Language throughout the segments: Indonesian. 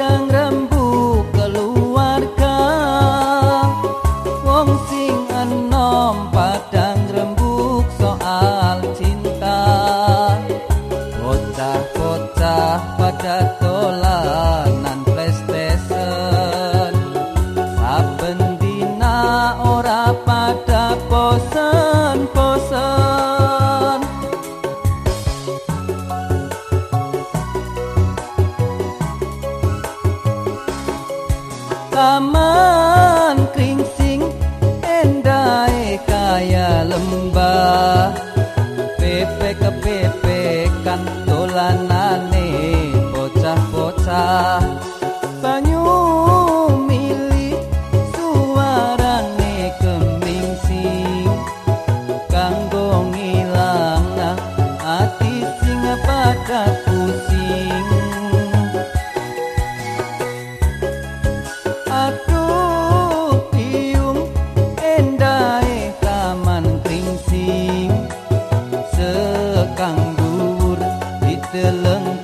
trăng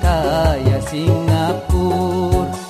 kaya Singapura.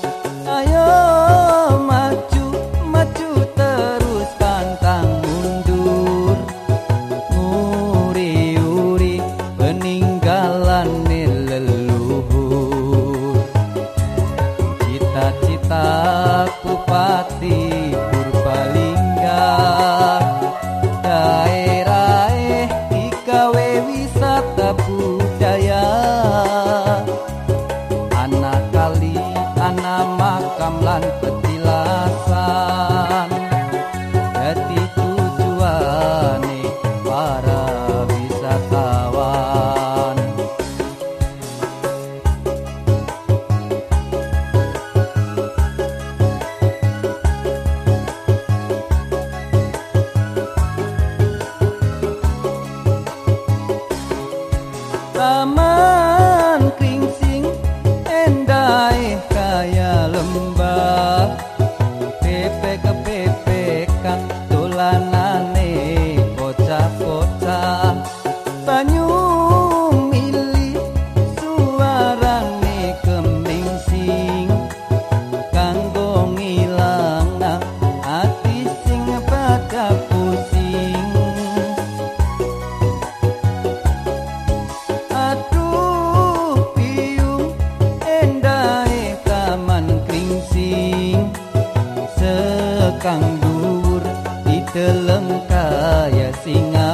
lem kaya singa.